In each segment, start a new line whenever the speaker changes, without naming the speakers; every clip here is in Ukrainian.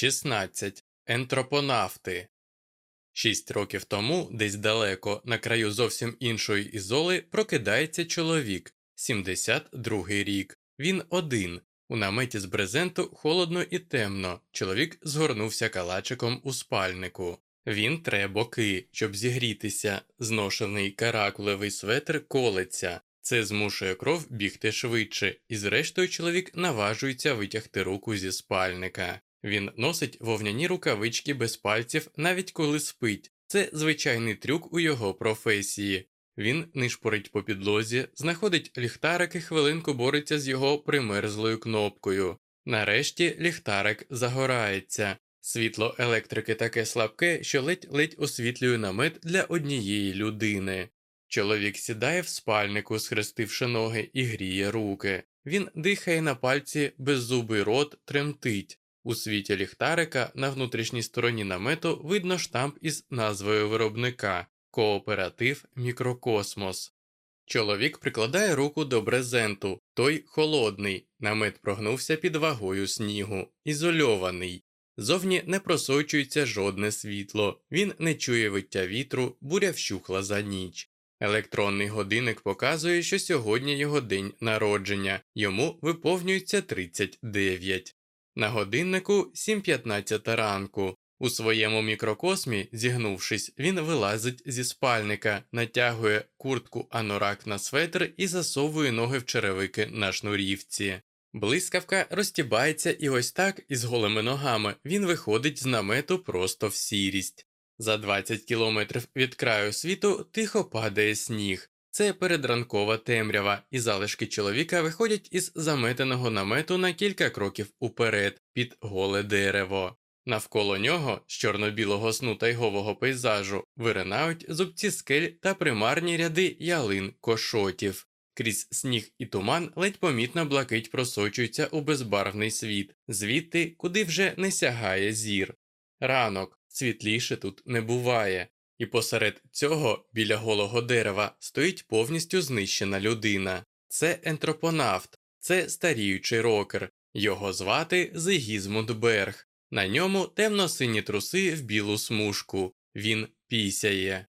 16. Ентропонавти Шість років тому, десь далеко, на краю зовсім іншої ізоли, прокидається чоловік, 72-й рік. Він один. У наметі з брезенту холодно і темно. Чоловік згорнувся калачиком у спальнику. Він тре боки, щоб зігрітися. Зношений каракулевий светр колеться. Це змушує кров бігти швидше, і зрештою чоловік наважується витягти руку зі спальника. Він носить вовняні рукавички без пальців, навіть коли спить. Це звичайний трюк у його професії. Він нишпорить по підлозі, знаходить ліхтарик і хвилинку бореться з його примерзлою кнопкою. Нарешті ліхтарик загорається. Світло електрики таке слабке, що ледь-ледь освітлює намет для однієї людини. Чоловік сідає в спальнику, схрестивши ноги, і гріє руки. Він дихає на пальці, беззубий рот тремтить. У світі ліхтарика на внутрішній стороні намету видно штамп із назвою виробника Кооператив Мікрокосмос. Чоловік прикладає руку до брезенту, той холодний, намет прогнувся під вагою снігу, ізольований. Зовні не просочується жодне світло, він не чує виття вітру, буря вщухла за ніч. Електронний годинник показує, що сьогодні його день народження, йому виповнюється 39. На годиннику 7.15 ранку. У своєму мікрокосмі, зігнувшись, він вилазить зі спальника, натягує куртку анорак на светр і засовує ноги в черевики на шнурівці. Блискавка розтібається і ось так, із голими ногами, він виходить з намету просто в сірість. За 20 кілометрів від краю світу тихо падає сніг. Це передранкова темрява, і залишки чоловіка виходять із заметеного намету на кілька кроків уперед, під голе дерево. Навколо нього, з чорно-білого сну тайгового пейзажу, виринають зубці скель та примарні ряди ялин кошотів. Крізь сніг і туман ледь помітно блакить просочується у безбарвний світ, звідти, куди вже не сягає зір. Ранок світліше тут не буває, і посеред цього, біля голого дерева, стоїть повністю знищена людина. Це ентропонавт, це старіючий рокер, його звати Зигізмунд Берг. На ньому темно-сині труси в білу смужку, він пісяє.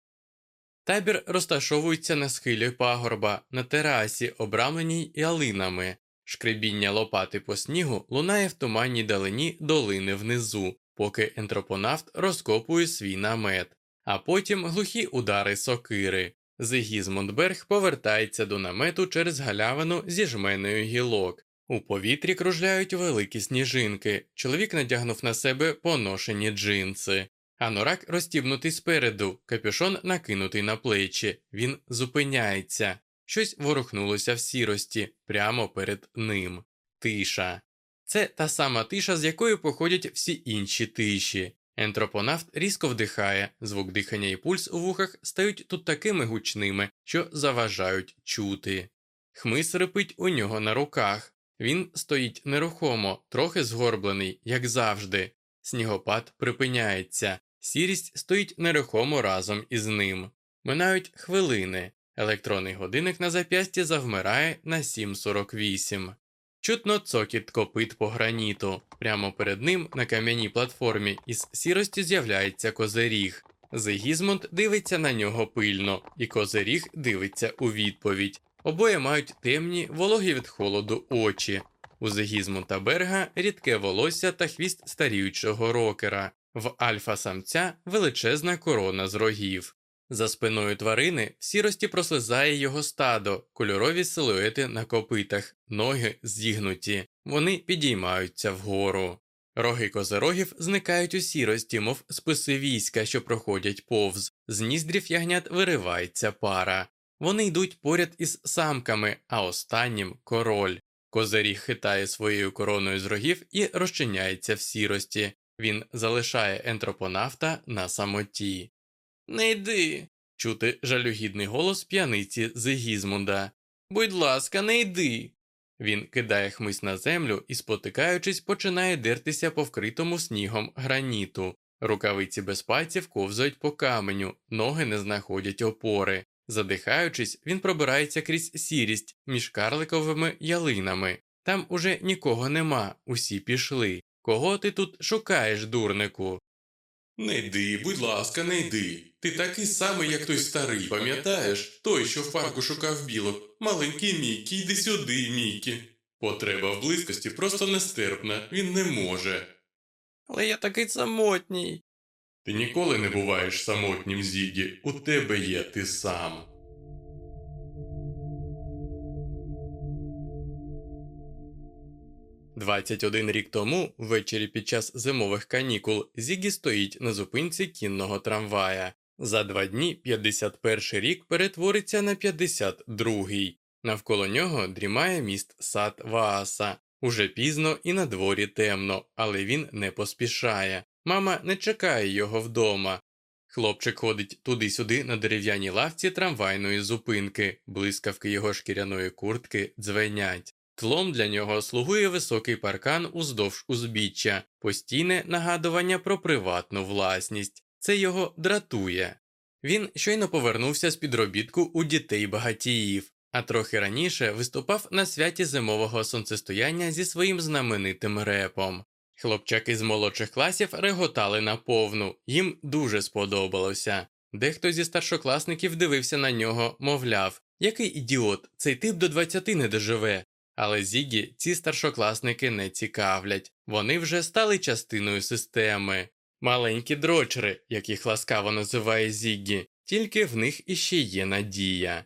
Табір розташовується на схилі пагорба, на терасі, обрамленій ялинами. Шкребіння лопати по снігу лунає в туманній далині долини внизу, поки ентропонавт розкопує свій намет, а потім глухі удари сокири. Зигізмундберг повертається до намету через галявину зі жменою гілок. У повітрі кружляють великі сніжинки. Чоловік надягнув на себе поношені джинси. Анорак розтібнутий спереду, капюшон накинутий на плечі. Він зупиняється. Щось ворухнулося в сірості прямо перед ним. Тиша. Це та сама тиша, з якою походять всі інші тиші. Ентропонавт різко вдихає, звук дихання і пульс у вухах стають тут такими гучними, що заважають чути. Хмис рипить у нього на руках. Він стоїть нерухомо, трохи згорблений, як завжди. Снігопад припиняється, сірість стоїть нерухомо разом із ним. Минають хвилини. Електронний годинник на зап'ясті завмирає на 7.48. Чутно цокіт копит по граніту. Прямо перед ним на кам'яній платформі із сірості з'являється козиріг. Зигізмунд дивиться на нього пильно, і козиріг дивиться у відповідь. Обоє мають темні, вологі від холоду очі. У Зигізмунта Берга рідке волосся та хвіст старіючого рокера, в альфа самця величезна корона з рогів. За спиною тварини в сірості прослизає його стадо, кольорові силуети на копитах, ноги зігнуті, вони підіймаються вгору. Роги козирогів зникають у сірості, мов списи війська, що проходять повз, з ніздрів ягнят виривається пара. Вони йдуть поряд із самками, а останнім король. Козиріг хитає своєю короною з рогів і розчиняється в сірості. Він залишає ентропонавта на самоті. Не йди. чути жалюгідний голос п'яниці Зигізмунда. Будь ласка, не йди. Він кидає хмись на землю і, спотикаючись, починає дертися по вкритому снігом граніту. Рукавиці без пальців ковзають по каменю, ноги не знаходять опори. Задихаючись, він пробирається крізь сірість між карликовими ялинами. Там уже нікого нема, усі пішли. Кого ти тут шукаєш, дурнику?
Не йди, будь ласка, не йди. Ти такий самий, як той старий, пам'ятаєш? Той, що в парку шукав білок. Маленький Мікі, йди сюди, Мікі. Потреба в близькості просто нестерпна, він не може.
Але я такий самотній.
Ти ніколи не буваєш самотнім, Зігі. У тебе є ти сам.
Двадцять один рік тому, ввечері під час зимових канікул, Зігі стоїть на зупинці кінного трамвая. За два дні 51 рік перетвориться на 52-й. Навколо нього дрімає міст сад Вааса. Уже пізно і на дворі темно, але він не поспішає. Мама не чекає його вдома. Хлопчик ходить туди-сюди на дерев'яній лавці трамвайної зупинки, блискавки його шкіряної куртки дзвенять. Тлом для нього слугує високий паркан уздовж узбіччя, постійне нагадування про приватну власність. Це його дратує. Він щойно повернувся з підробітку у дітей багатіїв, а трохи раніше виступав на святі зимового сонцестояння зі своїм знаменитим репом. Хлопчаки з молодших класів реготали наповну, їм дуже сподобалося. Дехто зі старшокласників дивився на нього, мовляв, який ідіот, цей тип до 20 не доживе. Але Зігі ці старшокласники не цікавлять, вони вже стали частиною системи. Маленькі дрочери, як їх ласкаво називає Зігі, тільки в них іще є надія.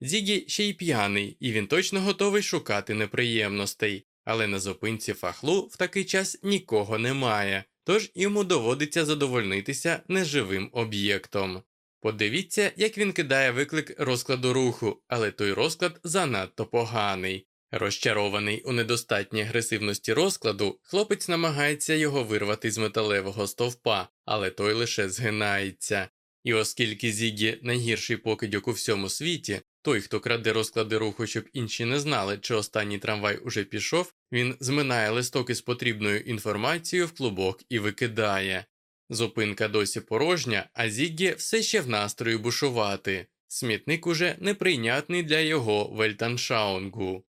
Зігі ще й п'яний, і він точно готовий шукати неприємностей, але на зупинці фахлу в такий час нікого немає, тож йому доводиться задовольнитися неживим об'єктом. Подивіться, як він кидає виклик розкладу руху, але той розклад занадто поганий. Розчарований у недостатній агресивності розкладу, хлопець намагається його вирвати з металевого стовпа, але той лише згинається. І оскільки Зігі найгірший покидьок у всьому світі, той, хто краде розклади руху, щоб інші не знали, чи останній трамвай уже пішов, він зминає листок із потрібною інформацією в клубок і викидає. Зупинка досі порожня, а Зігі все ще в настрої бушувати. Смітник уже неприйнятний для його вельтаншаунгу.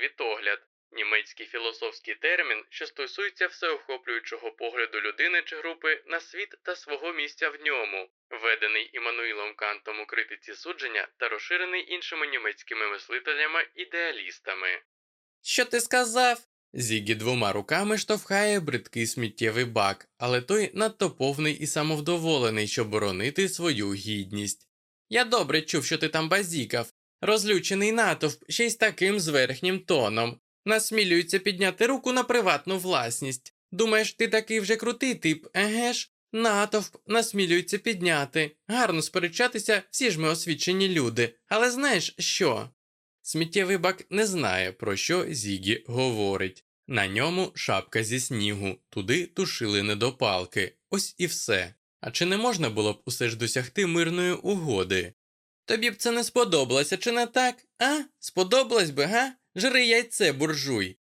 Світогляд німецький філософський термін, що стосується всеохоплюючого погляду людини чи групи на світ та свого місця в ньому, введений Іммануїлом Кантом у критиці судження та розширений іншими німецькими мислителями-ідеалістами. Що ти сказав? Зігі двома руками штовхає бридкий сміттєвий бак, але той надто повний і самовдоволений, щоб боронити свою гідність. Я добре чув, що ти там базікав. Розлючений натовп ще й з таким зверхнім тоном. Насмілюється підняти руку на приватну власність. Думаєш, ти такий вже крутий тип, еге ж? Натовп насмілюється підняти. Гарно сперечатися, всі ж ми освічені люди. Але знаєш що? Сміттєвий бак не знає, про що Зігі говорить. На ньому шапка зі снігу, туди тушили недопалки. Ось і все. А чи не можна було б усе ж досягти мирної угоди? Тобі б це не сподобалося, чи не так? А? Сподобалось би, га? Жри яйце, буржуй.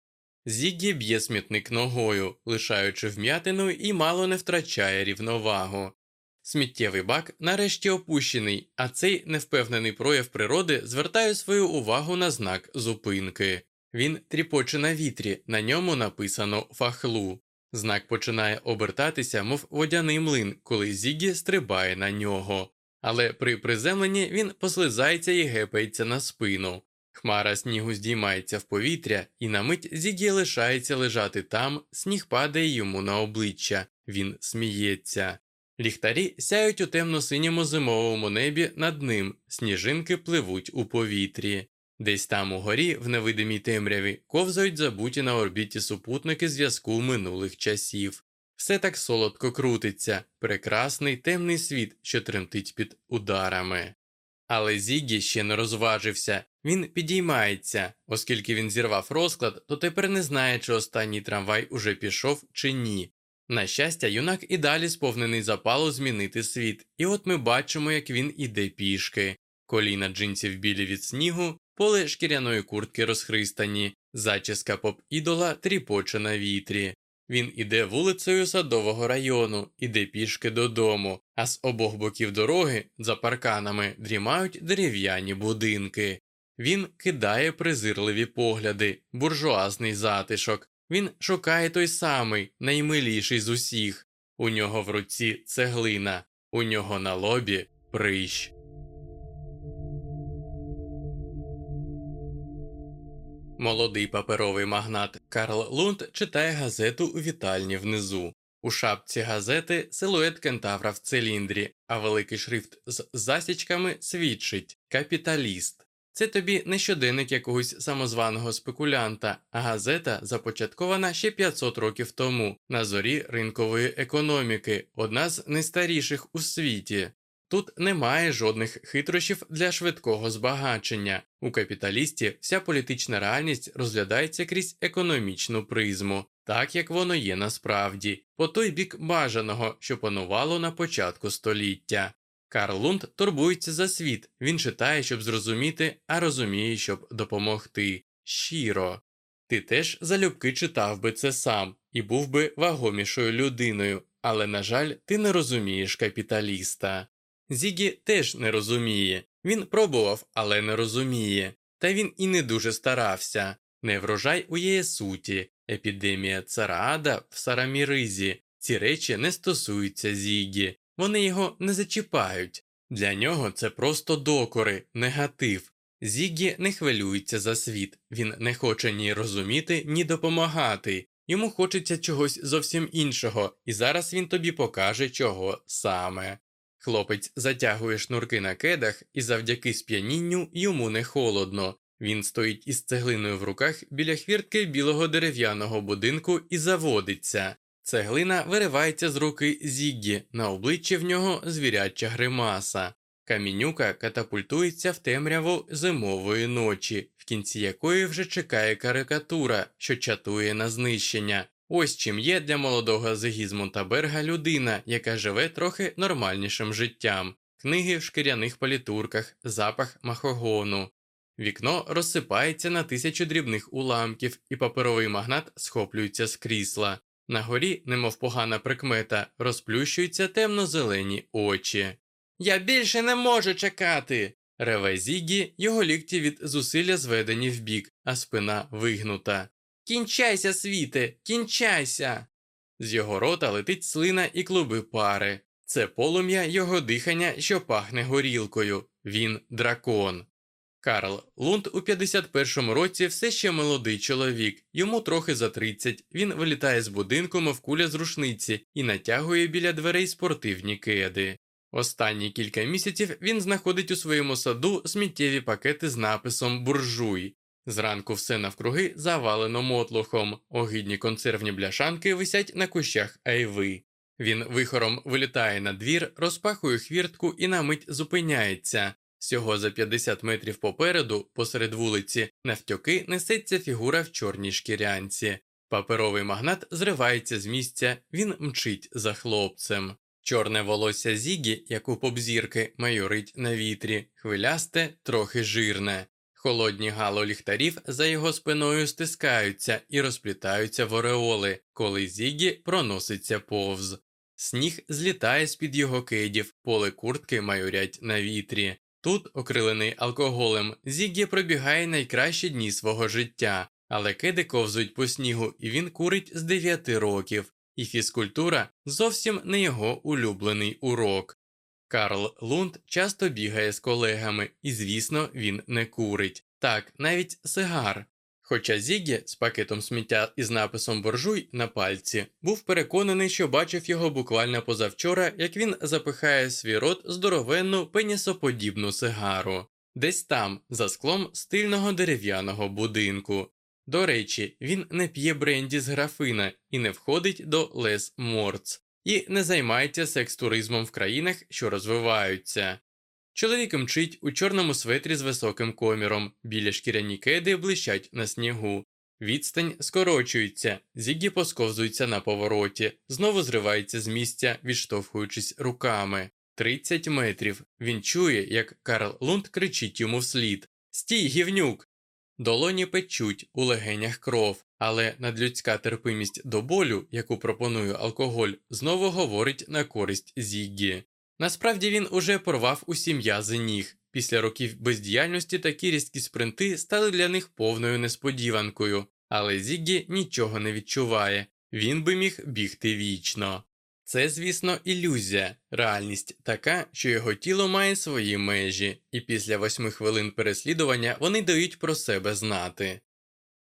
Зігі б'є смітник ногою, лишаючи вм'ятину і мало не втрачає рівновагу. Сміттєвий бак нарешті опущений, а цей невпевнений прояв природи звертає свою увагу на знак зупинки. Він тріпоче на вітрі, на ньому написано фахлу. Знак починає обертатися, мов водяний млин, коли Зігі стрибає на нього. Але при приземленні він послизається і гепається на спину. Хмара снігу здіймається в повітря, і на мить Зігі лишається лежати там, сніг падає йому на обличчя, він сміється. Ліхтарі сяють у темно-синьому зимовому небі над ним, сніжинки пливуть у повітрі. Десь там угорі, в невидимій темряві, ковзають забуті на орбіті супутники зв'язку минулих часів. Все так солодко крутиться, прекрасний темний світ, що тремтить під ударами. Але Зігі ще не розважився, він підіймається, оскільки він зірвав розклад, то тепер не знає, чи останній трамвай уже пішов чи ні. На щастя, юнак і далі сповнений запалу змінити світ, і от ми бачимо, як він іде пішки. Коліна джинсів білі від снігу, поле шкіряної куртки розхристані, зачіска поп ідола тріпоче на вітрі. Він іде вулицею садового району, іде пішки додому, а з обох боків дороги, за парканами, дрімають дерев'яні будинки. Він кидає презирливі погляди, буржуазний затишок, Він шукає той самий, наймиліший з усіх. У нього в руці цеглина, у нього на лобі прищ. Молодий паперовий магнат Карл Лунд читає газету у вітальні внизу. У шапці газети силует кентавра в циліндрі, а великий шрифт з засічками свідчить капіталіст. Це тобі не щоденник якогось самозваного спекулянта, а газета започаткована ще 500 років тому на зорі ринкової економіки, одна з найстаріших у світі. Тут немає жодних хитрощів для швидкого збагачення. У капіталісті вся політична реальність розглядається крізь економічну призму, так як воно є насправді, по той бік бажаного, що панувало на початку століття. Карл Лунд турбується за світ, він читає, щоб зрозуміти, а розуміє, щоб допомогти. Щиро. Ти теж залюбки читав би це сам і був би вагомішою людиною, але, на жаль, ти не розумієш капіталіста. Зігі теж не розуміє. Він пробував, але не розуміє. Та він і не дуже старався. Неврожай у Єсуті, епідемія цараада в Сараміризі. Ці речі не стосуються Зігі, вони його не зачіпають. Для нього це просто докори, негатив. Зігі не хвилюється за світ, він не хоче ні розуміти, ні допомагати. Йому хочеться чогось зовсім іншого, і зараз він тобі покаже, чого саме. Хлопець затягує шнурки на кедах, і завдяки сп'янінню йому не холодно. Він стоїть із цеглиною в руках біля хвіртки білого дерев'яного будинку і заводиться. Цеглина виривається з руки Зіггі, на обличчі в нього звіряча гримаса. Камінюка катапультується в темряву зимової ночі, в кінці якої вже чекає карикатура, що чатує на знищення. Ось чим є для молодого Зигізмунта Берга людина, яка живе трохи нормальнішим життям, книги в шкіряних палітурках, запах махогону. Вікно розсипається на тисячу дрібних уламків, і паперовий магнат схоплюється з крісла. На горі, немов погана прикмета, розплющуються темно-зелені очі. Я більше не можу чекати. реве Зігі, його лікті від зусилля зведені вбік, а спина вигнута. Кінчайся, світе, кінчайся. З його рота летить слина і клуби пари. Це полум'я його дихання, що пахне горілкою. Він дракон. Карл Лунд у 51-му році все ще молодий чоловік, йому трохи за 30, він вилітає з будинку, мов куля з рушниці, і натягує біля дверей спортивні кеди. Останні кілька місяців він знаходить у своєму саду сміттєві пакети з написом Буржуй. Зранку все навкруги завалено мотлухом, огидні консервні бляшанки висять на кущах айви. Він вихором вилітає на двір, розпахує хвіртку і на мить зупиняється. Всього за 50 метрів попереду, посеред вулиці, навтьоки несеться фігура в чорній шкірянці. Паперовий магнат зривається з місця, він мчить за хлопцем. Чорне волосся Зігі, як у попзірки, майорить на вітрі, хвилясте, трохи жирне. Холодні гало ліхтарів за його спиною стискаються і розплітаються в ореоли, коли Зігі проноситься повз. Сніг злітає з під його кидів, поле куртки майорять на вітрі. Тут, окрилений алкоголем, Зігі пробігає найкращі дні свого життя, але киди ковзують по снігу, і він курить з 9 років, і фізкультура зовсім не його улюблений урок. Карл Лунд часто бігає з колегами, і, звісно, він не курить. Так, навіть сигар. Хоча Зігі з пакетом сміття із написом Боржуй на пальці був переконаний, що бачив його буквально позавчора, як він запихає свій рот здоровенну пенісоподібну сигару, десь там, за склом стильного дерев'яного будинку. До речі, він не п'є бренді з графина і не входить до Лес Морц, і не займається секс-туризмом в країнах, що розвиваються. Чоловік мчить у чорному светрі з високим коміром, біля шкіряні кеди блищать на снігу. Відстань скорочується, зігі посковзується на повороті, знову зривається з місця, відштовхуючись руками. 30 метрів. Він чує, як Карл Лунд кричить йому вслід Стій, гівнюк! Долоні печуть, у легенях кров, але надлюдська терпимість до болю, яку пропонує алкоголь, знову говорить на користь Зіггі. Насправді він уже порвав усі м'язи ніг. Після років бездіяльності такі різкі спринти стали для них повною несподіванкою. Але Зіггі нічого не відчуває, він би міг бігти вічно. Це, звісно, ілюзія, реальність така, що його тіло має свої межі, і після восьми хвилин переслідування вони дають про себе знати.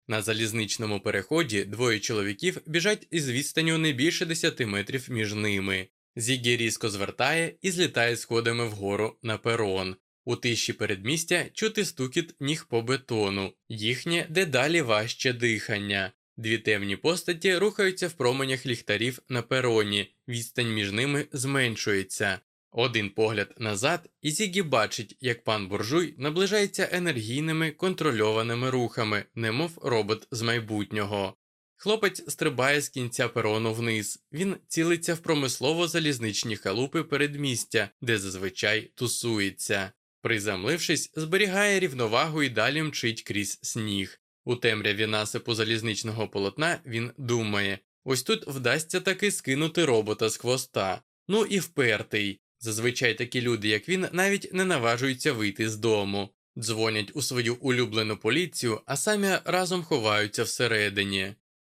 На залізничному переході двоє чоловіків біжать із відстанню не більше 10 метрів між ними. Зігі різко звертає і злітає сходами вгору на перон. У тиші передмістя чути стукіт ніг по бетону, їхнє дедалі важче дихання. Дві темні постаті рухаються в променях ліхтарів на пероні, відстань між ними зменшується. Один погляд назад, і Зігі бачить, як пан буржуй наближається енергійними контрольованими рухами, немов робот з майбутнього. Хлопець стрибає з кінця перону вниз, він цілиться в промислово залізничні халупи передмістя, де зазвичай тусується. Приземлившись, зберігає рівновагу і далі мчить крізь сніг. У темряві насипу залізничного полотна він думає ось тут вдасться таки скинути робота з хвоста. Ну і впертий. Зазвичай такі люди, як він, навіть не наважуються вийти з дому, дзвонять у свою улюблену поліцію, а самі разом ховаються всередині.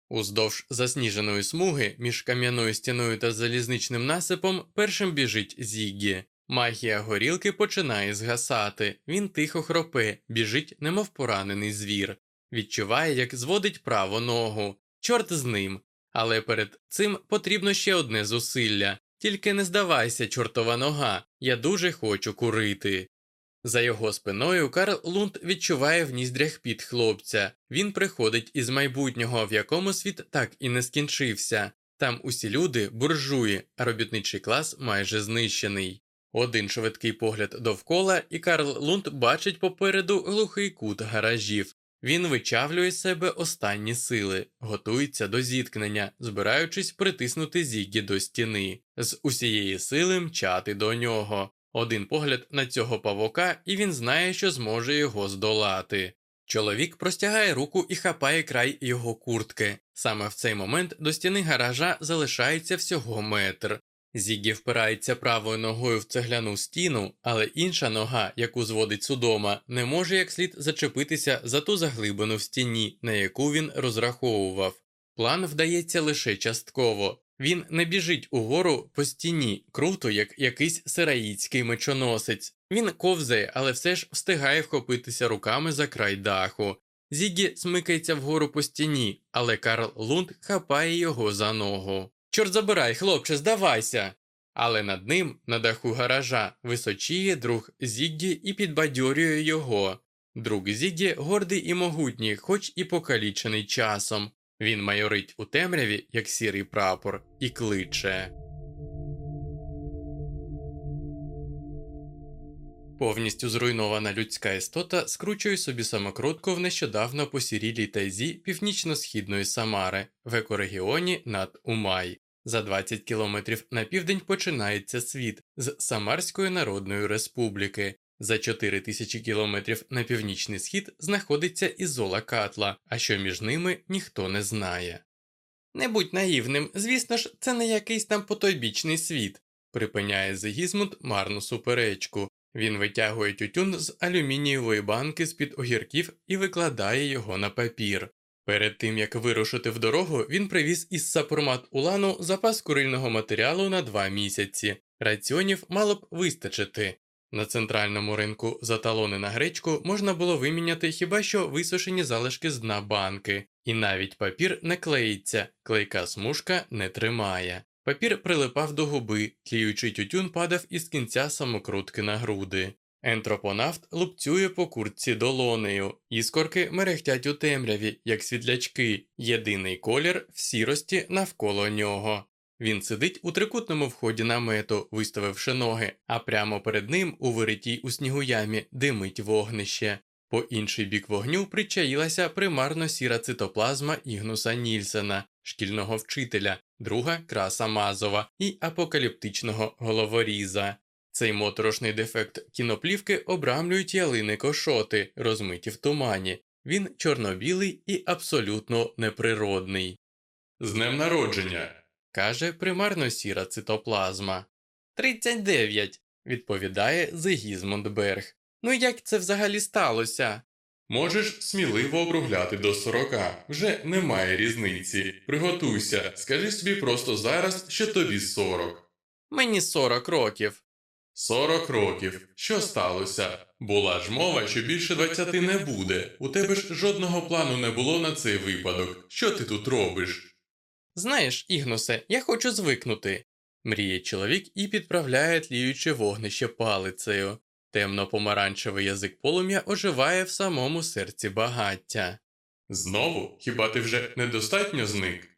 Уздовж засніженої смуги між кам'яною стіною та залізничним насипом першим біжить Зіггі. Магія горілки починає згасати, він тихо хропе, біжить, немов поранений звір, відчуває, як зводить праву ногу. Чорт з ним. Але перед цим потрібно ще одне зусилля. Тільки не здавайся, чортова нога, я дуже хочу курити. За його спиною Карл Лунд відчуває в ніздрях під хлопця. Він приходить із майбутнього, в якому світ так і не скінчився. Там усі люди буржуї, а робітничий клас майже знищений. Один швидкий погляд довкола, і Карл Лунд бачить попереду глухий кут гаражів. Він вичавлює з себе останні сили, готується до зіткнення, збираючись притиснути Зігі до стіни, з усієї сили мчати до нього. Один погляд на цього павука, і він знає, що зможе його здолати. Чоловік простягає руку і хапає край його куртки. Саме в цей момент до стіни гаража залишається всього метр. Зігі впирається правою ногою в цегляну стіну, але інша нога, яку зводить судома, не може як слід зачепитися за ту заглибину в стіні, на яку він розраховував. План вдається лише частково. Він не біжить угору по стіні, круто, як якийсь сираїцький мечоносець. Він ковзає, але все ж встигає вхопитися руками за край даху. Зігі смикається вгору по стіні, але Карл Лунд хапає його за ногу. Чорт забирай, хлопче, здавайся. Але над ним, на даху гаража, височіє друг Зіггі і підбадьорює його. Друг Зіггі гордий і могутній, хоч і покалічений часом. Він майорить у темряві, як сірий прапор, і кличе. Повністю зруйнована людська істота скручує собі самокрутку в нещодавно посірілій тайзі північно-східної Самари в екорегіоні над Умай. За 20 кілометрів на південь починається світ з Самарської Народної Республіки. За 4 тисячі кілометрів на північний схід знаходиться ізола Катла, а що між ними ніхто не знає. Не будь наївним, звісно ж, це не якийсь там потойбічний світ, припиняє Зигізмунд марну суперечку. Він витягує тютюн з алюмінієвої банки з під огірків і викладає його на папір. Перед тим як вирушити в дорогу, він привіз із сапурмат Улану запас курильного матеріалу на два місяці. Раціонів мало б вистачити. На центральному ринку за талони на гречку можна було виміняти хіба що висушені залишки з дна банки, і навіть папір не клеїться, клейка смужка не тримає. Папір прилипав до губи, тліючий тютюн падав із кінця самокрутки на груди. Ентропонавт лупцює по куртці долонею, іскорки мерехтять у темряві, як світлячки, єдиний колір в сірості навколо нього. Він сидить у трикутному вході намету, виставивши ноги, а прямо перед ним, у виритій у снігу ямі, димить вогнище. По інший бік вогню причаїлася примарно сіра цитоплазма Ігнуса Нільсена, шкільного вчителя, друга краса Мазова і апокаліптичного головоріза. Цей моторошний дефект кіноплівки обрамлюють ялини кошоти, розмиті в тумані. Він чорно-білий і абсолютно неприродний.
З днем народження.
каже примарно сіра цитоплазма. Тридцять дев'ять, відповідає Зигізмунд Берг. Ну як це взагалі сталося?
Можеш сміливо округляти до 40, вже немає різниці. Приготуйся, скажи собі просто зараз, що тобі 40.
Мені 40 років.
40 років. Що сталося? Була ж мова, що більше 20 не буде. У тебе ж жодного плану не було на цей випадок. Що ти тут робиш?
Знаєш, Ігносе, я хочу звикнути. Мріє чоловік і підправляє тліюче вогнище палицею. Темно-помаранчевий язик полум'я оживає в самому серці багаття.
Знову? Хіба ти вже недостатньо зник?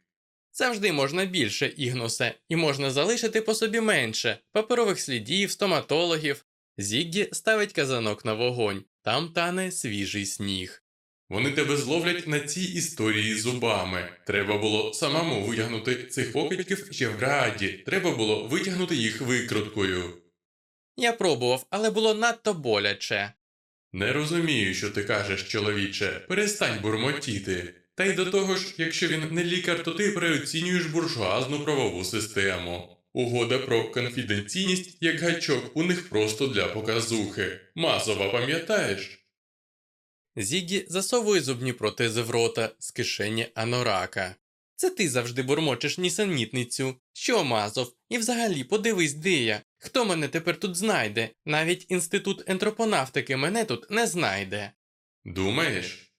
Завжди можна більше, Ігносе, і можна залишити по собі менше паперових слідів, стоматологів. Зіггі ставить казанок на вогонь, там тане свіжий сніг.
Вони тебе зловлять на цій історії зубами. Треба було самому витягнути цих покидьків ще в граді. Треба було витягнути їх викруткою.
Я пробував, але було надто боляче.
Не розумію, що ти кажеш, чоловіче. Перестань бурмотіти. Та й до того ж, якщо він не лікар, то ти переоцінюєш буржуазну правову систему. Угода про конфіденційність як гачок у них просто для показухи. Масова, пам'ятаєш?
Зігі засовує зубні протези в рота з кишені анорака. Це ти завжди бурмочеш нісенітницю. Що мазов? І взагалі подивись, де я. Хто мене тепер тут знайде? Навіть інститут ентропонавтики мене тут не знайде.
Думаєш?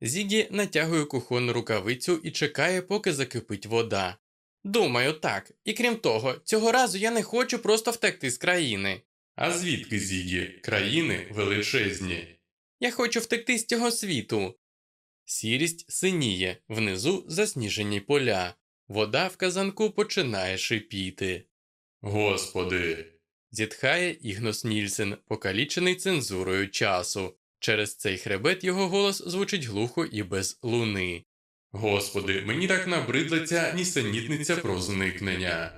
Зігі натягує кухонну рукавицю і чекає, поки закипить вода. Думаю, так. І крім того, цього разу я не хочу просто втекти з країни.
А звідки Зігі? Країни величезні.
Я хочу втекти з цього світу. Сірість синіє, внизу засніжені поля. Вода в казанку починає шипіти.
Господи.
Зітхає Ігнос Нільсен, покалічений цензурою часу. Через цей хребет його голос звучить глухо і без луни.
Господи, мені так набридла ця нісенітниця про зникнення.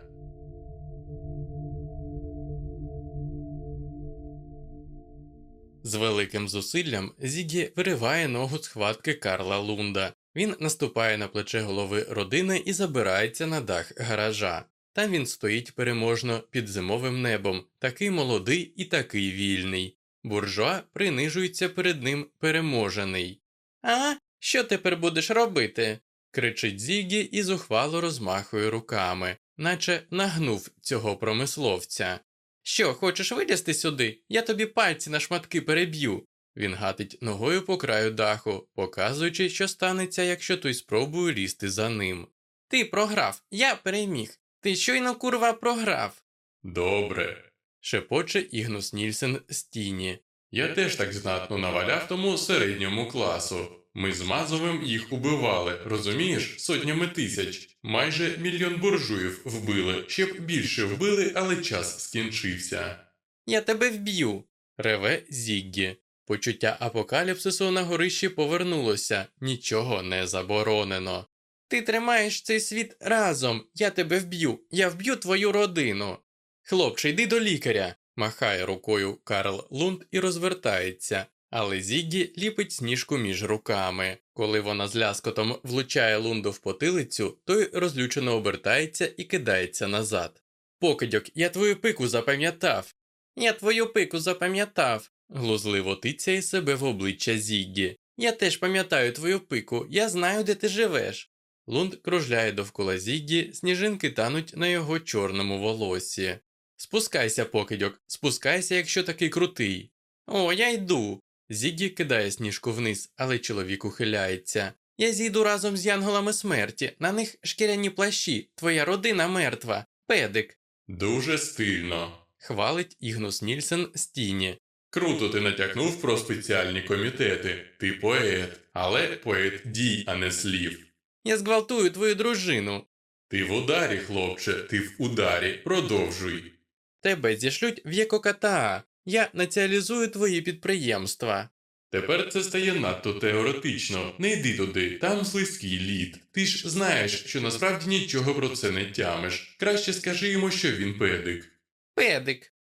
З великим зусиллям Зігі вириває ногу з хватки Карла Лунда. Він наступає на плече голови родини і забирається на дах гаража. Там він стоїть переможно під зимовим небом, такий молодий і такий вільний. Буржуа принижується перед ним переможений. А, що тепер будеш робити? кричить Зігі і зухвало розмахує руками, наче нагнув цього промисловця. Що, хочеш вилізти сюди? Я тобі пальці на шматки переб'ю. Він гатить ногою по краю даху, показуючи, що станеться, якщо той спробує лізти за ним. Ти програв, я переміг. Ти щойно курва програв.
Добре.
шепоче Ігнус Нільсен з тіні.
Я теж так знатно наваляв тому середньому класу. Ми з Мазовим їх убивали, розумієш, сотнями тисяч. Майже мільйон буржуїв вбили, ще б більше вбили, але час скінчився.
Я тебе вб'ю. реве Зіггі. Почуття апокаліпсису на горищі повернулося, нічого не заборонено. Ти тримаєш цей світ разом, я тебе вб'ю, я вб'ю твою родину. Хлопче, йди до лікаря. махає рукою Карл Лунд і розвертається, але Зіггі ліпить сніжку між руками. Коли вона з ляскотом влучає Лунду в потилицю, той розлючено обертається і кидається назад. Покидьок, я твою пику запам'ятав. Я твою пику запам'ятав. глузливо тицяє себе в обличчя Зіггі. Я теж пам'ятаю твою пику, я знаю, де ти живеш. Лунд кружляє довкола Зіггі, сніжинки тануть на його чорному волосі. Спускайся, покидьок, спускайся, якщо такий крутий. О, я йду. Зіггі кидає сніжку вниз, але чоловік ухиляється. Я зійду разом з янголами смерті, на них шкіряні плащі, твоя родина мертва, педик.
Дуже стильно.
Хвалить Ігнус Нільсен з тіні.
Круто ти натякнув про спеціальні комітети. Ти поет, але поет дій, а не слів.
Я зґвалтую твою дружину.
Ти в ударі, хлопче, ти в ударі. Продовжуй.
Тебе зішлють в ЄКОКТА. Я націалізую твої підприємства.
Тепер це стає надто теоретично. Не йди туди, там слизький лід. Ти ж знаєш, що насправді нічого про це не тямиш. Краще скажи йому, що він педик.
Педик.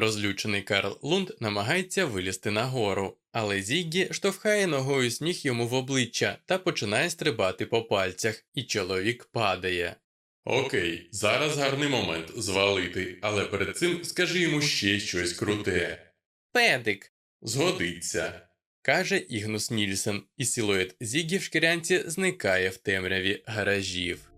Розлючений Карл Лунд намагається вилізти нагору, але Зіггі штовхає ногою сніг йому в обличчя та починає стрибати по пальцях, і чоловік падає.
Окей, зараз гарний момент звалити, але перед цим скажи йому ще щось круте.
Педик.
Згодиться.
каже Ігнус Нільсен, і силует Зігі в шкірянці зникає в темряві гаражів.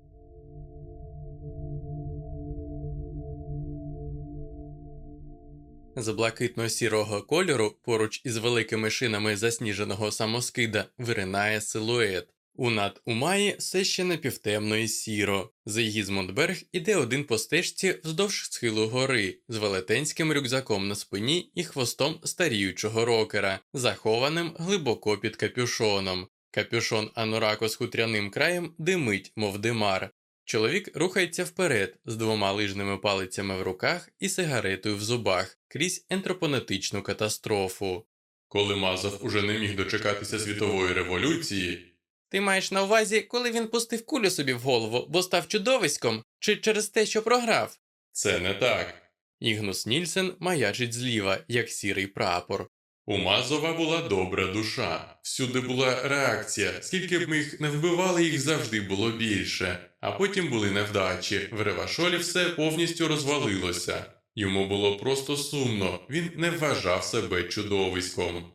З блакитно-сірого кольору поруч із великими шинами засніженого самоскида виринає силует. У надумаї все ще напівтемно і сіро. Зигізмундберг іде один по стежці вздовж схилу гори з велетенським рюкзаком на спині і хвостом старіючого рокера, захованим глибоко під капюшоном. Капюшон анурако з хутряним краєм димить, мов димар. Чоловік рухається вперед з двома лижними палицями в руках і сигаретою в зубах крізь ентропонетичну катастрофу.
Коли Мазов уже не міг дочекатися світової революції,
Ти маєш на увазі, коли він пустив кулю собі в голову, бо став чудовиськом, чи через те, що програв?
це не так.
Ігнус Нільсен маячить зліва, як сірий прапор.
У Мазова була добра душа. Всюди була реакція. Скільки б ми їх не вбивали, їх завжди було більше. А потім були невдачі. В Ревашолі все повністю розвалилося. Йому було просто сумно. Він не вважав себе чудовиськом.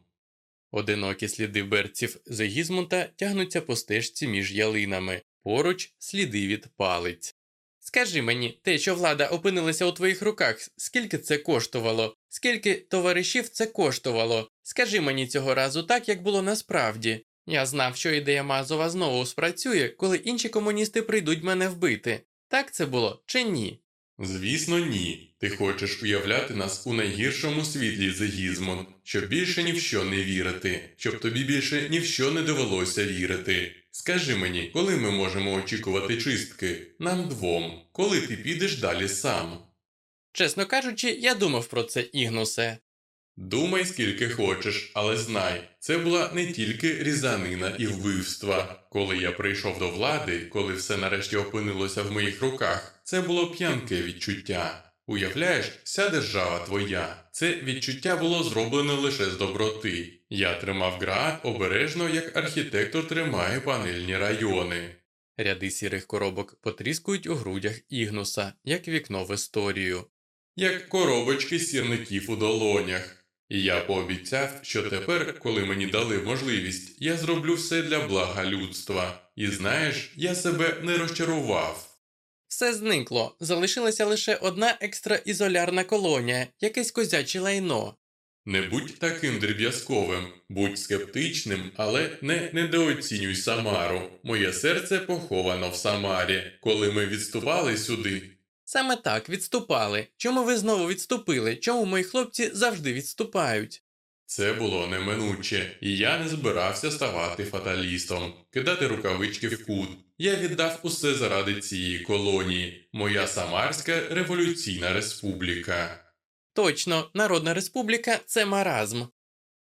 Одинокі сліди берців Зегізмунта тягнуться по стежці між ялинами, поруч сліди від палиць. Скажи мені, те, що влада опинилася у твоїх руках, скільки це коштувало? Скільки товаришів це коштувало? Скажи мені цього разу так, як було насправді. Я знав, що ідея Мазова знову спрацює, коли інші комуністи прийдуть мене вбити. Так це було чи ні?
Звісно, ні. Ти хочеш уявляти нас у найгіршому світлі Зегізмон, щоб більше ні в що не вірити, щоб тобі більше ні в що не довелося вірити. Скажи мені, коли ми можемо очікувати чистки? Нам двом, коли ти підеш далі сам.
Чесно кажучи, я думав про це, Ігнусе.
Думай скільки хочеш, але знай, це була не тільки різанина і вбивства. Коли я прийшов до влади, коли все нарешті опинилося в моїх руках, це було п'янке відчуття. Уявляєш, вся держава твоя. Це відчуття було зроблено лише з доброти. Я тримав град обережно, як архітектор тримає панельні райони.
Ряди сірих коробок потріскують у грудях Ігнуса, як вікно в історію.
як коробочки сірників у долонях. І я пообіцяв, що тепер, коли мені дали можливість, я зроблю все для блага людства. І знаєш, я себе не розчарував.
Все зникло, залишилася лише одна екстраізолярна колонія, якесь козяче лайно.
Не будь таким дріб'язковим, будь скептичним, але не недооцінюй Самару. Моє серце поховано в Самарі. Коли ми відступали сюди,
Саме так відступали. Чому ви знову відступили? Чому мої хлопці завжди відступають?
Це було неминуче, і я не збирався ставати фаталістом, кидати рукавички в кут. Я віддав усе заради цієї колонії, моя Самарська революційна республіка.
Точно, Народна Республіка це маразм.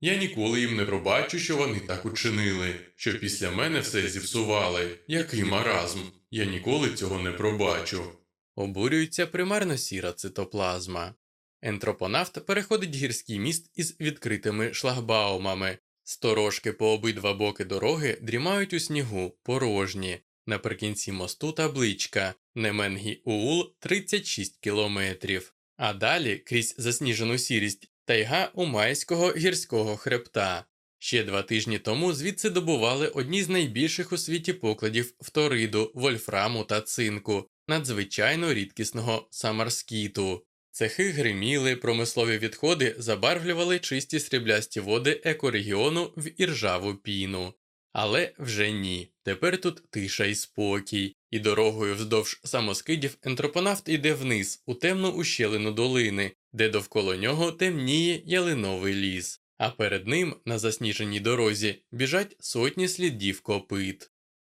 Я ніколи їм не пробачу, що вони так учинили, що після мене все зіпсували. Який маразм? Я ніколи цього не пробачу.
Обурюється примарно сіра цитоплазма. Ентропонавт переходить гірський міст із відкритими шлагбаумами. Сторожки по обидва боки дороги дрімають у снігу, порожні. Наприкінці мосту табличка Неменгі Уул 36 кілометрів. А далі, крізь засніжену сірість, тайга Умайського гірського хребта. Ще два тижні тому звідси добували одні з найбільших у світі покладів фториду, вольфраму та цинку, надзвичайно рідкісного самарскіту. Цехи гриміли, промислові відходи забарвлювали чисті сріблясті води екорегіону в іржаву піну. Але вже ні. Тепер тут тиша і спокій, і дорогою вздовж самоскидів ентропонавт іде вниз, у темну ущелину долини, де довкола нього темніє ялиновий ліс, а перед ним, на засніженій дорозі, біжать сотні слідів копит.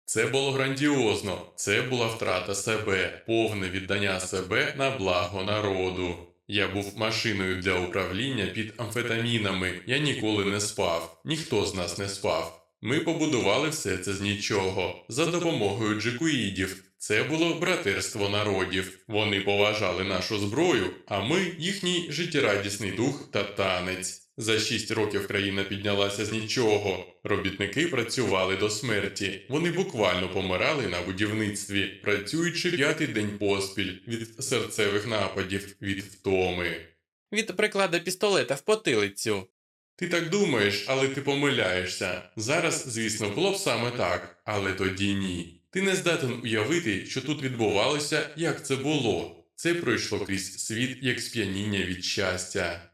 Це було грандіозно, це була втрата себе, повне віддання себе на благо народу. Я був машиною для управління під амфетамінами, я ніколи не спав, ніхто з нас не спав. Ми побудували все це з нічого, за допомогою джекуїдів. Це було братерство народів. Вони поважали нашу зброю, а ми їхній життєрадісний дух та танець. За шість років країна піднялася з нічого. Робітники працювали до смерті. Вони буквально помирали на будівництві, працюючи п'ятий день поспіль від серцевих нападів, від втоми.
Від приклада пістолета в потилицю.
Ти так думаєш, але ти помиляєшся. Зараз, звісно, було б саме так, але тоді ні. Ти не здатен уявити, що тут відбувалося, як це було. Це пройшло крізь світ як сп'яніння від щастя.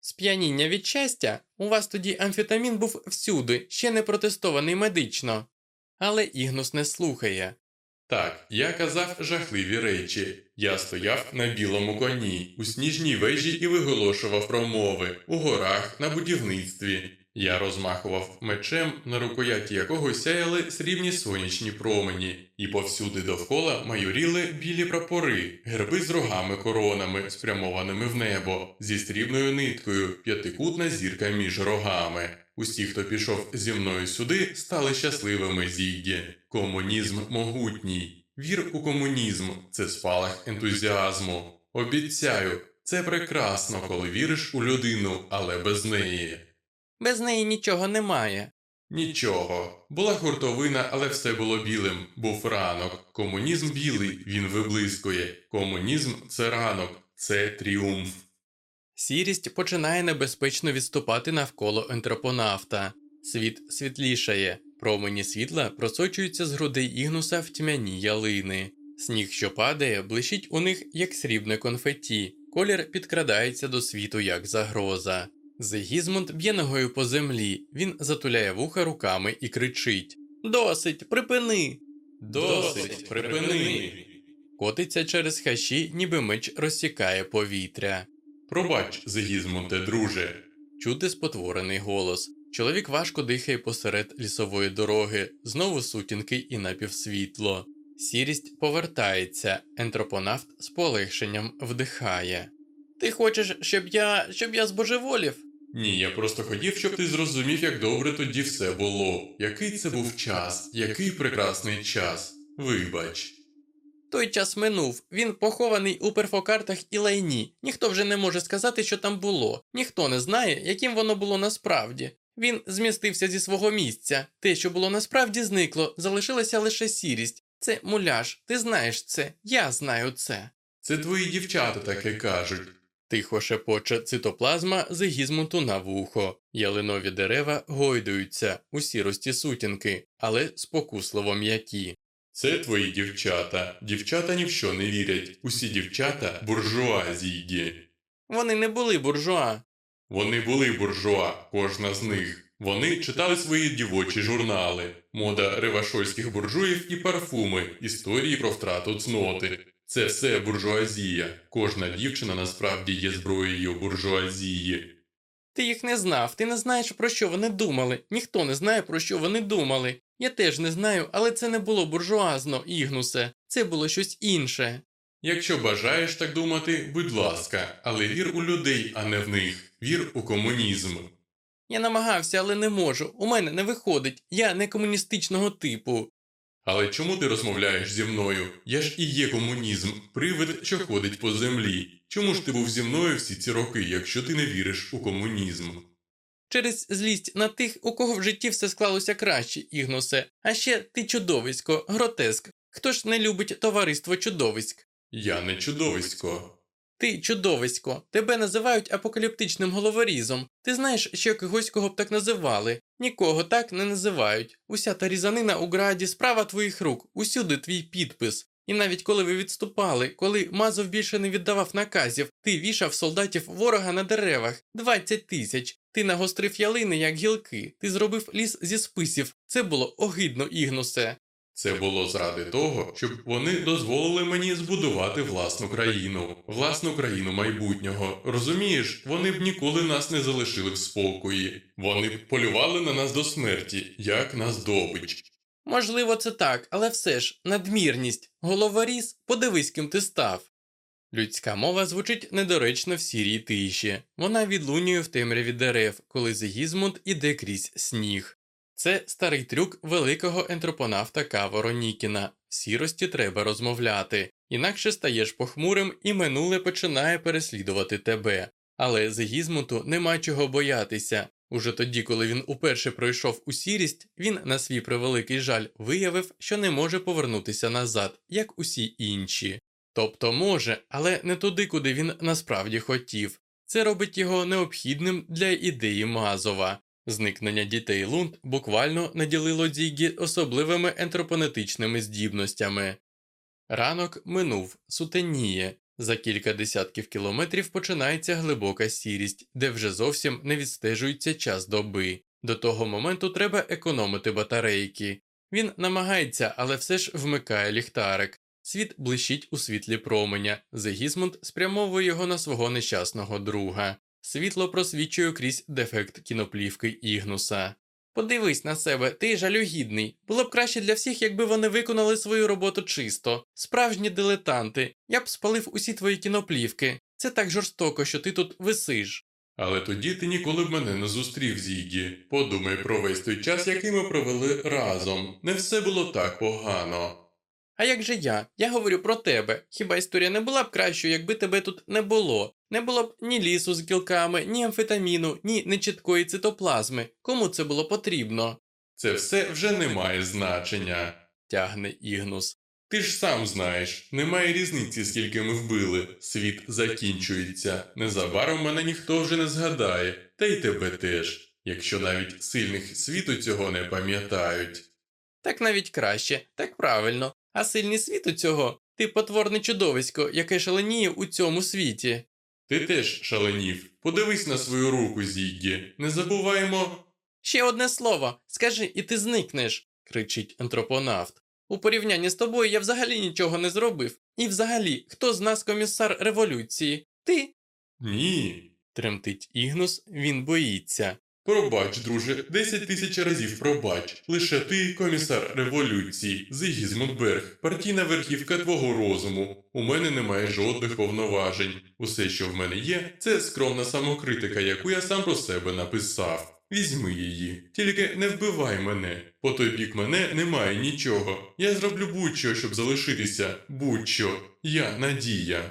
Сп'яніння від щастя? У вас тоді амфетамін був всюди, ще не протестований медично. Але Ігнус не слухає.
Так, я казав жахливі речі. Я стояв на білому коні, у сніжній вежі і виголошував промови у горах, на будівництві. Я розмахував мечем, на рукояті якого сяяли срібні сонячні промені, і повсюди довкола майоріли білі прапори, герби з рогами коронами, спрямованими в небо, зі срібною ниткою, п'ятикутна зірка між рогами. Усі, хто пішов зі мною сюди, стали щасливими зіггі. Комунізм могутній. Вір у комунізм це спалах ентузіазму. Обіцяю, це прекрасно, коли віриш у людину, але без неї.
Без неї нічого немає.
Нічого. Була гуртовина, але все було білим. Був ранок. Комунізм білий, він виблискує. Комунізм це ранок, це тріумф.
Сірість починає небезпечно відступати навколо ентропонавта. Світ світлішає, промені світла просочуються з грудей Ігнуса в тьмяні ялини. Сніг, що падає, блищить у них як срібне конфетті, колір підкрадається до світу як загроза. Зигізмунд б'є ногою по землі, він затуляє вуха руками і кричить Досить, припини!
Досить, припини.
Котиться через хащі, ніби меч розсікає повітря.
Пробач, Зигізмунте, друже.
Чути спотворений голос. Чоловік важко дихає посеред лісової дороги, знову сутінки і напівсвітло. Сірість повертається, ентропонавт з полегшенням вдихає. Ти хочеш, щоб я. щоб я збожеволів?
Ні, я просто хотів, щоб ти зрозумів, як добре тоді все було. Який це був час, який прекрасний час. Вибач.
Той час минув, він похований у перфокартах і лайні. Ніхто вже не може сказати, що там було. Ніхто не знає, яким воно було насправді. Він змістився зі свого місця. Те, що було насправді, зникло, залишилася лише сірість. Це муляж, ти знаєш це, я знаю це.
Це твої дівчата таке кажуть.
Тихо шепоче цитоплазма з гізмунту на вухо. Ялинові дерева гойдуються у сірості сутінки, але спокусливо м'які.
Це твої дівчата. Дівчата ні в що не вірять. Усі дівчата буржуазії.
Вони не були буржуа.
Вони були буржуа, кожна з них. Вони читали свої дівочі журнали, мода ревашольських буржуїв і парфуми, історії про втрату цноти. Це все буржуазія. Кожна дівчина насправді є зброєю буржуазії.
Ти їх не знав, ти не знаєш, про що вони думали. Ніхто не знає, про що вони думали. Я теж не знаю, але це не було буржуазно, Ігнусе. Це було щось інше.
Якщо бажаєш так думати, будь ласка, але вір у людей, а не в них. Вір у комунізм.
Я намагався, але не можу. У мене не виходить. Я не комуністичного типу.
Але чому ти розмовляєш зі мною? Я ж і є комунізм, привид, що ходить по землі. Чому ж ти був зі мною всі ці роки, якщо ти не віриш у комунізм?
Через злість на тих, у кого в житті все склалося краще, Ігнусе. А ще ти чудовисько, гротеск. Хто ж не любить товариство чудовиськ?
Я не чудовисько.
Ти чудовисько, тебе називають апокаліптичним головорізом. Ти знаєш, що когось кого б так називали. Нікого так не називають. Уся та різанина у граді справа твоїх рук, усюди твій підпис. І навіть коли ви відступали, коли Мазов більше не віддавав наказів, ти вішав солдатів ворога на деревах 20 тисяч. Ти нагострив ялини, як гілки, ти зробив ліс зі списів. Це було огидно, Ігнусе.
Це було заради того, щоб вони дозволили мені збудувати власну країну, власну країну майбутнього. Розумієш, вони б ніколи нас не залишили в спокої. Вони б полювали на нас до смерті, як на здобич.
Можливо, це так, але все ж надмірність. Головоріз, подивись, ким ти став. Людська мова звучить недоречно в сірій тиші. Вона відлунює в темряві дерев, коли Зигізмунд іде крізь сніг. Це старий трюк великого ентропонавта Каворо Нікіна. В сірості треба розмовляти, інакше стаєш похмурим і минуле починає переслідувати тебе. Але Зигізмунту нема чого боятися. Уже тоді, коли він уперше пройшов у сірість, він на свій превеликий жаль виявив, що не може повернутися назад, як усі інші. Тобто може, але не туди, куди він насправді хотів. Це робить його необхідним для ідеї Мазова. Зникнення дітей Лунд буквально наділило Дзігі особливими ентропонетичними здібностями. Ранок минув, сутеніє. За кілька десятків кілометрів починається глибока сірість, де вже зовсім не відстежується час доби. До того моменту треба економити батарейки. Він намагається, але все ж вмикає ліхтарик. Світ блищить у світлі променя. Зегізмунд спрямовує його на свого нещасного друга. Світло просвічує крізь дефект кіноплівки Ігнуса. Подивись на себе, ти жалюгідний. Було б краще для всіх, якби вони виконали свою роботу чисто. Справжні дилетанти. Я б спалив усі твої кіноплівки. Це так жорстоко, що ти тут висиш.
Але тоді ти ніколи б мене не зустрів, Зігі. Подумай про весь той час, який ми провели разом. Не все було так погано.
А як же я? Я говорю про тебе. Хіба історія не була б кращою, якби тебе тут не було? Не було б ні лісу з кілками, ні амфетаміну, ні нечіткої цитоплазми. Кому це було потрібно?
Це все вже не має значення.
тягне Ігнус.
Ти ж сам знаєш, немає різниці, скільки ми вбили. Світ закінчується. Незабаром мене ніхто вже не згадає, та й тебе теж, якщо навіть сильних світу цього не пам'ятають.
Так навіть краще, так правильно. А сильний світ у цього ти потворне чудовисько, яке шаленіє у цьому світі.
Ти теж шаленів. Подивись на свою руку, Зіггі. Не забуваємо.
Ще одне слово, скажи, і ти зникнеш, кричить антропонавт. У порівнянні з тобою я взагалі нічого не зробив. І взагалі, хто з нас комісар революції? Ти?
Ні.
тремтить Ігнус, він боїться.
Пробач, друже, десять тисяч разів пробач. Лише ти, комісар революції, Зигізмунд Берг, партійна верхівка твого розуму. У мене немає жодних повноважень. Усе, що в мене є, це скромна самокритика, яку я сам про себе написав. Візьми її, тільки не вбивай мене. По той бік мене немає нічого. Я зроблю будь-що, щоб залишитися. Будь-що. Я надія.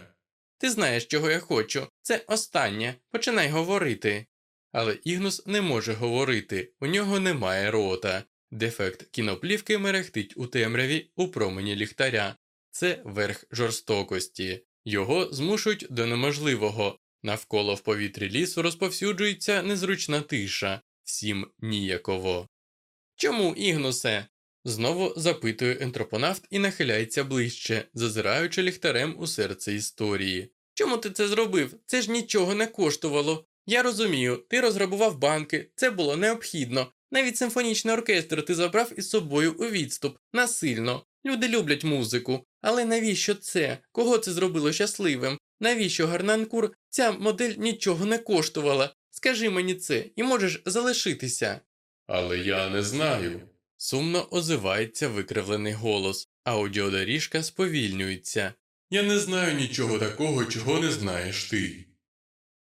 Ти знаєш, чого я хочу. Це останнє. Починай говорити. Але Ігнус не може говорити, у нього немає рота. Дефект кіноплівки мерехтить у темряві у промені ліхтаря. Це верх жорстокості. Його змушують до неможливого. Навколо в повітрі лісу розповсюджується незручна тиша, всім ніяково. Чому, Ігнусе? Знову запитує ентропонавт і нахиляється ближче, зазираючи ліхтарем у серце історії. Чому ти це зробив? Це ж нічого не коштувало. Я розумію, ти розграбував банки, це було необхідно. Навіть симфонічний оркестр ти забрав із собою у відступ, насильно. Люди люблять музику. Але навіщо це? Кого це зробило щасливим? Навіщо Гарнанкур ця модель нічого не коштувала? Скажи мені це, і можеш залишитися.
Але я не знаю.
Сумно озивається викривлений голос, аудіодоріжка сповільнюється.
Я не знаю нічого такого, чого не знаєш ти.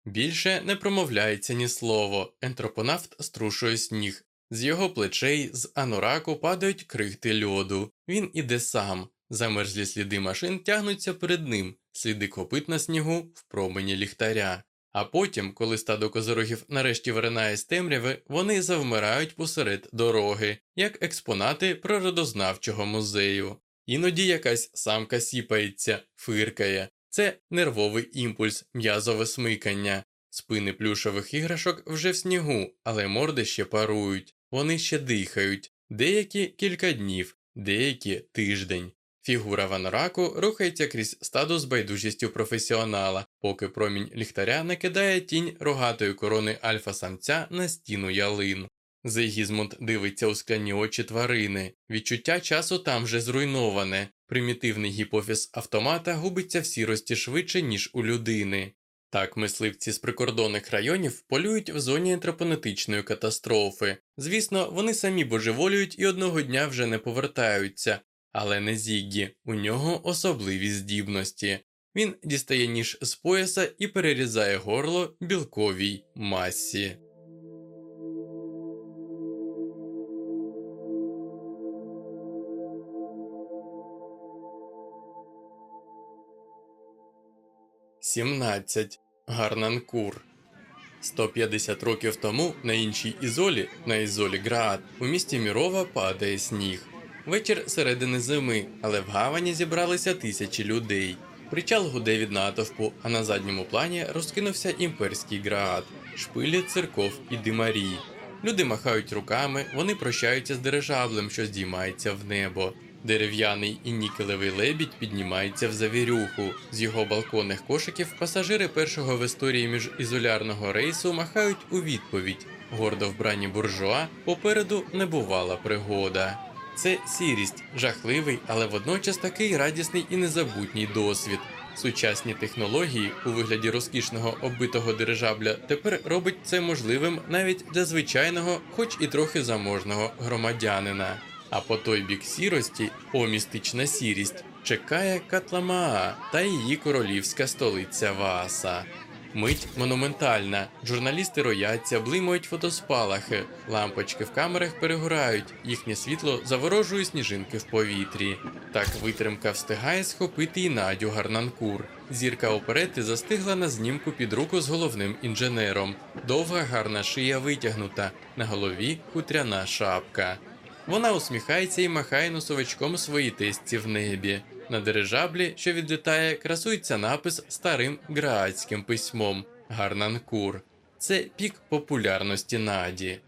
Більше не промовляється ні слово. Ентропонавт струшує сніг. З його плечей з анораку падають крихти льоду. Він іде сам. Замерзлі сліди машин тягнуться перед ним, сліди копит на снігу в промені ліхтаря. А потім, коли стадо козорогів нарешті виринає з темряви, вони завмирають посеред дороги, як експонати природознавчого музею. Іноді якась самка сіпається, фиркає. Це нервовий імпульс, м'язове смикання. Спини плюшових іграшок вже в снігу, але морди ще парують, вони ще дихають, деякі кілька днів, деякі тиждень. Фігура ванораку рухається крізь стадо з байдужістю професіонала, поки промінь ліхтаря накидає тінь рогатої корони альфа-самця на стіну ялин. Зейгізмунд дивиться у скляні очі тварини, відчуття часу там вже зруйноване, примітивний гіпофіз автомата губиться в сірості швидше, ніж у людини. Так мисливці з прикордонних районів полюють в зоні ентропонетичної катастрофи. Звісно, вони самі божеволюють і одного дня вже не повертаються, але не Зіггі, у нього особливі здібності. Він дістає ніж з пояса і перерізає горло білковій масі. Сімнадцять. Гарнанкур. 150 років тому на іншій ізолі, на ізолі Граат, у місті Мірова падає сніг. Вечір середини зими, але в гавані зібралися тисячі людей. Причал гуде від натовпу, а на задньому плані розкинувся імперський град, шпилі церков і димарі. Люди махають руками, вони прощаються з дирижаблем, що здіймається в небо. Дерев'яний і нікелевий лебідь піднімається в завірюху. З його балконних кошиків пасажири першого в історії міжізолярного рейсу махають у відповідь. Гордо вбрані буржуа попереду небувала пригода. Це сірість, жахливий, але водночас такий радісний і незабутній досвід. Сучасні технології у вигляді розкішного оббитого дирижабля тепер робить це можливим навіть для звичайного, хоч і трохи заможного громадянина. А по той бік сірості, о містична сірість, чекає Катламаа та її королівська столиця Вааса. Мить монументальна. Журналісти рояться, блимають фотоспалахи, лампочки в камерах перегорають, їхнє світло заворожує сніжинки в повітрі. Так витримка встигає схопити і Надю Гарнанкур. Зірка оперети застигла на знімку під руку з головним інженером. Довга гарна шия витягнута, на голові хутряна шапка. Вона усміхається і махає носовичком своїй тесті в небі. На дирижаблі, що відлітає, красується напис старим граацьким письмом Гарнанкур. Це пік популярності Наді.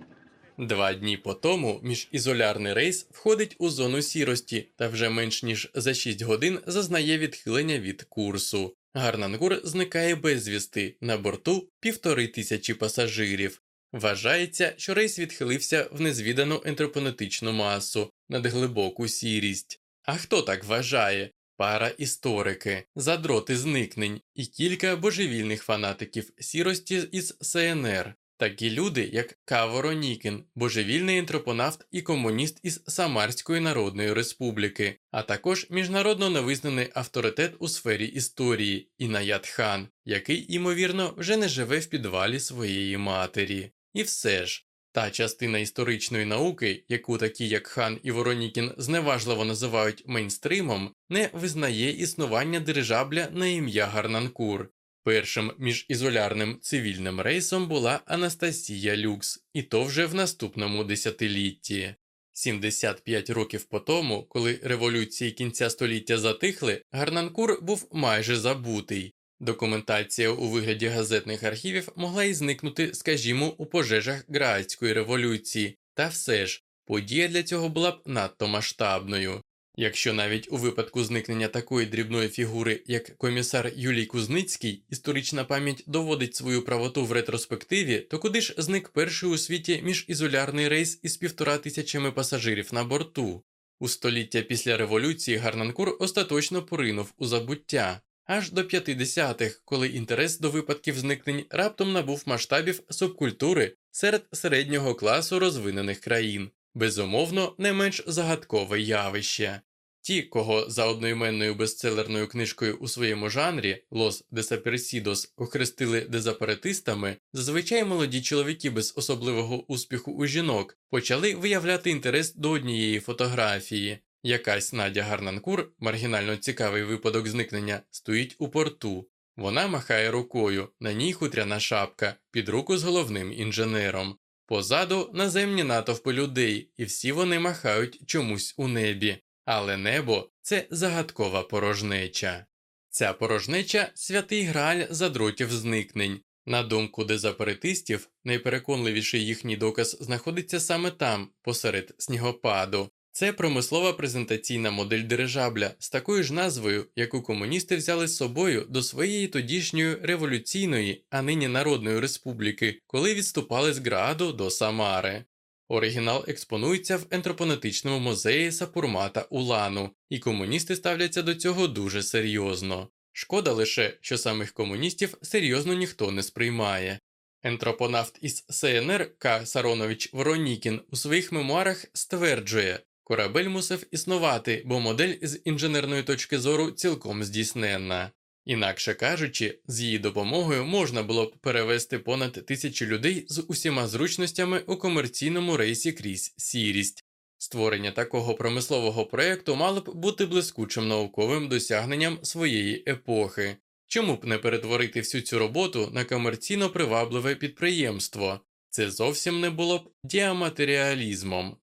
Два дні по тому міжізолярний рейс входить у зону сірості та вже менш ніж за 6 годин зазнає відхилення від курсу. Гарнангур зникає безвісти на борту півтори тисячі пасажирів. Вважається, що рейс відхилився в незвідану ентропонетичну масу над глибоку сірість. А хто так вважає? Параісторики, задроти зникнень і кілька божевільних фанатиків сірості із СНР, такі люди, як К. Воронікін, божевільний ентропонавт і комуніст із Самарської Народної Республіки, а також міжнародно невизнаний авторитет у сфері історії Інаят Хан, який, ймовірно, вже не живе в підвалі своєї матері. І все ж, та частина історичної науки, яку такі як Хан і Воронікін зневажливо називають мейнстримом, не визнає існування дирижабля на ім'я Гарнанкур. Першим міжізолярним цивільним рейсом була Анастасія Люкс, і то вже в наступному десятилітті. 75 років по тому, коли революції кінця століття затихли, Гарнанкур був майже забутий. Документація у вигляді газетних архівів могла й зникнути, скажімо, у пожежах Граацької революції, та все ж подія для цього була б надто масштабною. Якщо навіть у випадку зникнення такої дрібної фігури, як комісар Юлій Кузницький, історична пам'ять доводить свою правоту в ретроспективі, то куди ж зник перший у світі міжізолярний рейс із півтора тисячами пасажирів на борту? У століття після революції Гарнанкур остаточно поринув у забуття. Аж до 50-х, коли інтерес до випадків зникнень раптом набув масштабів субкультури серед середнього класу розвинених країн, безумовно, не менш загадкове явище. Ті, кого за одноіменною бестселерною книжкою у своєму жанрі Los Desaparecidos охрестили дезапаретистами, зазвичай молоді чоловіки без особливого успіху у жінок почали виявляти інтерес до однієї фотографії. Якась Надя Гарнанкур, маргінально цікавий випадок зникнення, стоїть у порту. Вона махає рукою, на ній хутряна шапка, під руку з головним інженером. Позаду наземні натовпи людей, і всі вони махають чомусь у небі. Але небо це загадкова порожнеча. Ця порожнеча святий граль задротів зникнень. На думку дезапаретистів, найпереконливіший їхній доказ знаходиться саме там, посеред снігопаду. Це промислова презентаційна модель дирижабля з такою ж назвою, яку комуністи взяли з собою до своєї тодішньої революційної, а нині народної республіки, коли відступали з Грааду до Самари. Оригінал експонується в ентропонетичному музеї Сапурмата Улану, і комуністи ставляться до цього дуже серйозно. Шкода лише, що самих комуністів серйозно ніхто не сприймає. Ентропонавт із СНР К. Саронович Воронікін у своїх мемуарах стверджує, корабель мусив існувати, бо модель з інженерної точки зору цілком здійсненна. Інакше кажучи, з її допомогою можна було б перевести понад тисячу людей з усіма зручностями у комерційному рейсі крізь сірість. Створення такого промислового проєкту мало б бути блискучим науковим досягненням своєї епохи. Чому б не перетворити всю цю роботу на комерційно привабливе підприємство? Це зовсім не було б діаматеріалізмом.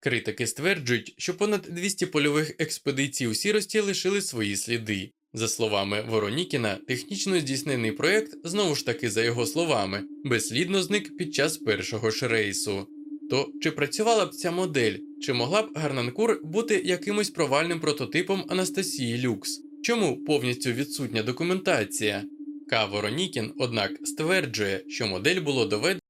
Критики стверджують, що понад 200 польових експедицій у сірості лишили свої сліди. За словами Воронікіна, технічно здійснений проєкт, знову ж таки за його словами, безслідно зник під час першого ж рейсу. То чи працювала б ця модель, чи могла б Гарнанкур бути якимось провальним прототипом Анастасії Люкс? Чому повністю відсутня документація? К. Воронікін, однак, стверджує, що модель було доведено